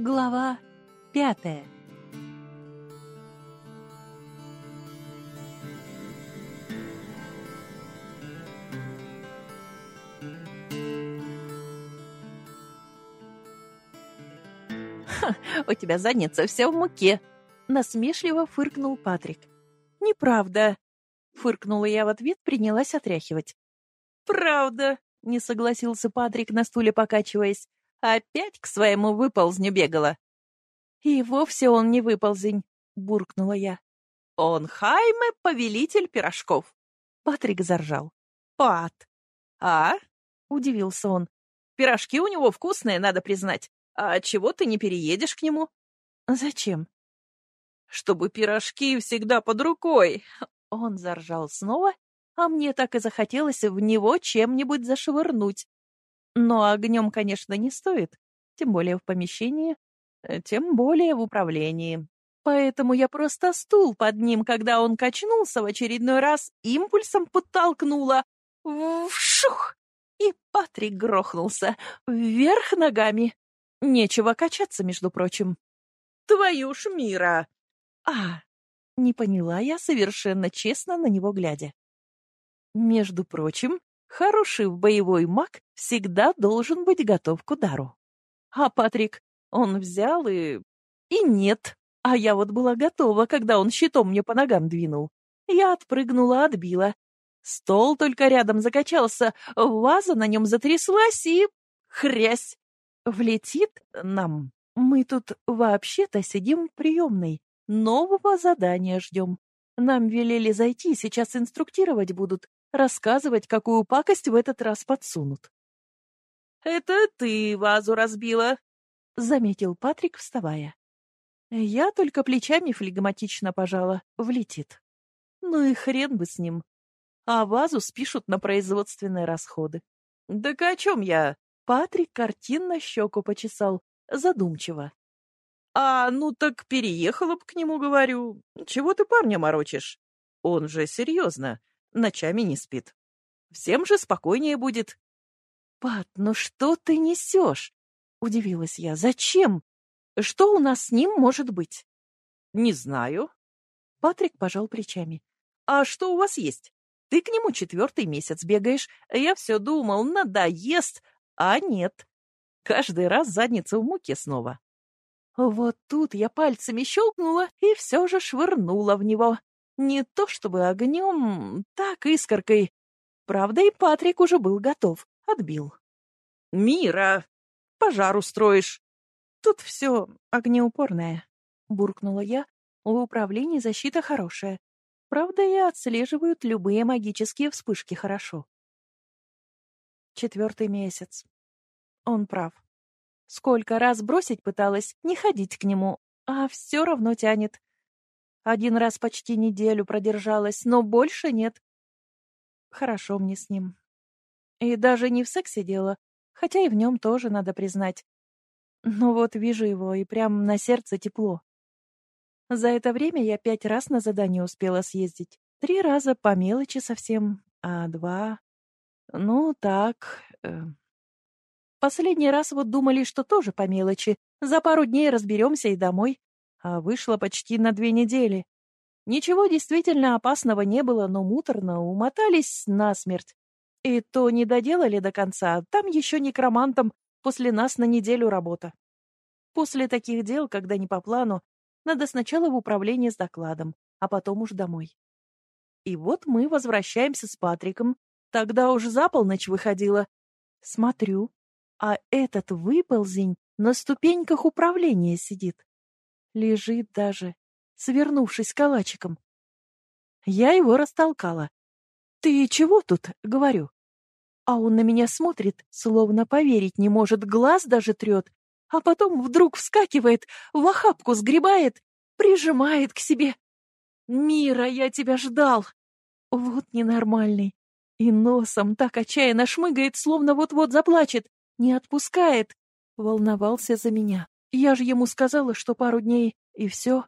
Глава пятая у тебя задница вся в муке!» Насмешливо фыркнул Патрик. «Неправда!» Фыркнула я в ответ, принялась отряхивать. «Правда!» — не согласился Патрик, на стуле покачиваясь. «Опять к своему выползню бегала!» «И вовсе он не выползень!» — буркнула я. «Он Хайме, повелитель пирожков!» Патрик заржал. «Пат!» «А?» — удивился он. «Пирожки у него вкусные, надо признать. А чего ты не переедешь к нему? Зачем? Чтобы пирожки всегда под рукой. Он заржал снова, а мне так и захотелось в него чем-нибудь зашвырнуть. Но огнем, конечно, не стоит, тем более в помещении, э, тем более в управлении. Поэтому я просто стул под ним, когда он качнулся в очередной раз, импульсом подтолкнула. Вшух! И Патрик грохнулся вверх ногами. Нечего качаться, между прочим. Твою ж мира! А, не поняла я, совершенно честно на него глядя. Между прочим, хороший боевой маг всегда должен быть готов к удару. А Патрик, он взял и... И нет. А я вот была готова, когда он щитом мне по ногам двинул. Я отпрыгнула, отбила. Стол только рядом закачался, ваза на нем затряслась и... Хрясь! Влетит нам. Мы тут вообще-то сидим в приемной. Нового задания ждем. Нам велели зайти, сейчас инструктировать будут, рассказывать, какую пакость в этот раз подсунут. «Это ты вазу разбила», — заметил Патрик, вставая. Я только плечами флегматично пожала. Влетит. Ну и хрен бы с ним. А вазу спишут на производственные расходы. «Так о чем я?» Патрик картинно щеку почесал, задумчиво. «А, ну так переехала б к нему, говорю. Чего ты парня морочишь? Он же серьезно, ночами не спит. Всем же спокойнее будет». «Пат, ну что ты несешь?» — удивилась я. «Зачем? Что у нас с ним может быть?» «Не знаю». Патрик пожал плечами. «А что у вас есть? Ты к нему четвертый месяц бегаешь. Я все думал, надоест, а нет. Каждый раз задница в муке снова. Вот тут я пальцами щелкнула и все же швырнула в него. Не то чтобы огнем, так искоркой. Правда, и Патрик уже был готов, отбил. «Мира! Пожар устроишь!» «Тут все огнеупорное», — буркнула я. «У управления защита хорошая. Правда, и отслеживают любые магические вспышки хорошо. Четвертый месяц. Он прав. Сколько раз бросить пыталась, не ходить к нему, а все равно тянет. Один раз почти неделю продержалась, но больше нет. Хорошо мне с ним. И даже не в сексе дело, хотя и в нем тоже, надо признать. Но вот вижу его, и прям на сердце тепло. За это время я пять раз на задание успела съездить. Три раза по мелочи совсем, а два... Ну, так... Э... Последний раз вот думали, что тоже по мелочи. За пару дней разберемся и домой. А вышло почти на две недели. Ничего действительно опасного не было, но муторно умотались насмерть. И то не доделали до конца, там еще некромантом после нас на неделю работа. После таких дел, когда не по плану, надо сначала в управление с докладом, а потом уж домой. И вот мы возвращаемся с Патриком, Тогда уж за полночь выходила. Смотрю, а этот выползень на ступеньках управления сидит. Лежит даже, свернувшись калачиком. Я его растолкала. «Ты чего тут?» — говорю. А он на меня смотрит, словно поверить не может, глаз даже трет, а потом вдруг вскакивает, в охапку сгребает, прижимает к себе. «Мира, я тебя ждал!» Вот ненормальный. И носом так отчаянно шмыгает, словно вот-вот заплачет. Не отпускает. Волновался за меня. Я же ему сказала, что пару дней, и все.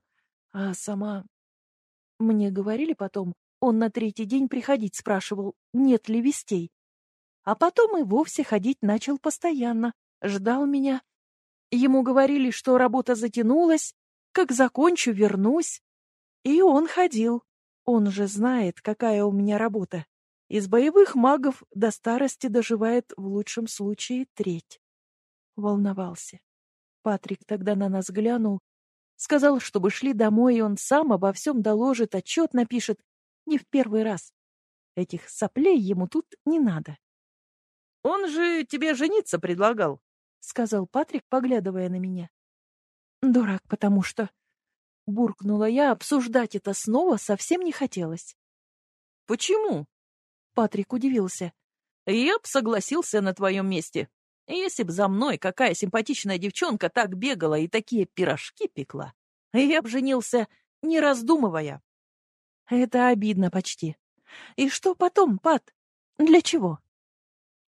А сама... Мне говорили потом, он на третий день приходить спрашивал, нет ли вестей. А потом и вовсе ходить начал постоянно. Ждал меня. Ему говорили, что работа затянулась, как закончу, вернусь. И он ходил. Он же знает, какая у меня работа. Из боевых магов до старости доживает в лучшем случае треть. Волновался. Патрик тогда на нас глянул, сказал, чтобы шли домой, и он сам обо всем доложит, отчет напишет. Не в первый раз. Этих соплей ему тут не надо. — Он же тебе жениться предлагал, — сказал Патрик, поглядывая на меня. — Дурак, потому что... Буркнула я, обсуждать это снова совсем не хотелось. — Почему? Патрик удивился. «Я б согласился на твоем месте. Если б за мной какая симпатичная девчонка так бегала и такие пирожки пекла, я б женился, не раздумывая». «Это обидно почти. И что потом, Пат? Для чего?»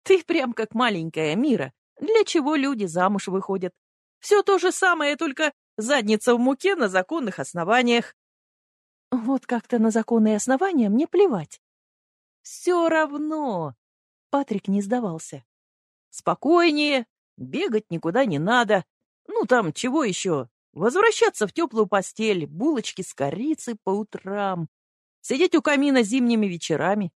«Ты прям как маленькая Мира. Для чего люди замуж выходят? Все то же самое, только задница в муке на законных основаниях». «Вот как-то на законные основания мне плевать. Все равно. Патрик не сдавался. Спокойнее, бегать никуда не надо. Ну там чего еще? Возвращаться в теплую постель, булочки с корицей по утрам. Сидеть у камина зимними вечерами.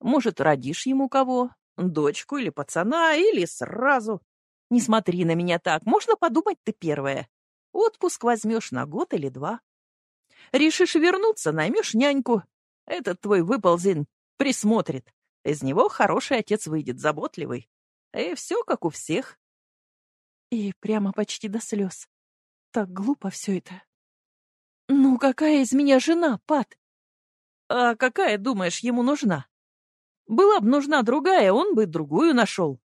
Может, родишь ему кого? Дочку или пацана, или сразу. Не смотри на меня так, можно подумать ты первая. Отпуск возьмешь на год или два. Решишь вернуться, наймешь няньку. Этот твой выползень Присмотрит. Из него хороший отец выйдет, заботливый. И все как у всех. И прямо почти до слез. Так глупо все это. Ну, какая из меня жена, Пат? А какая, думаешь, ему нужна? Была бы нужна другая, он бы другую нашел.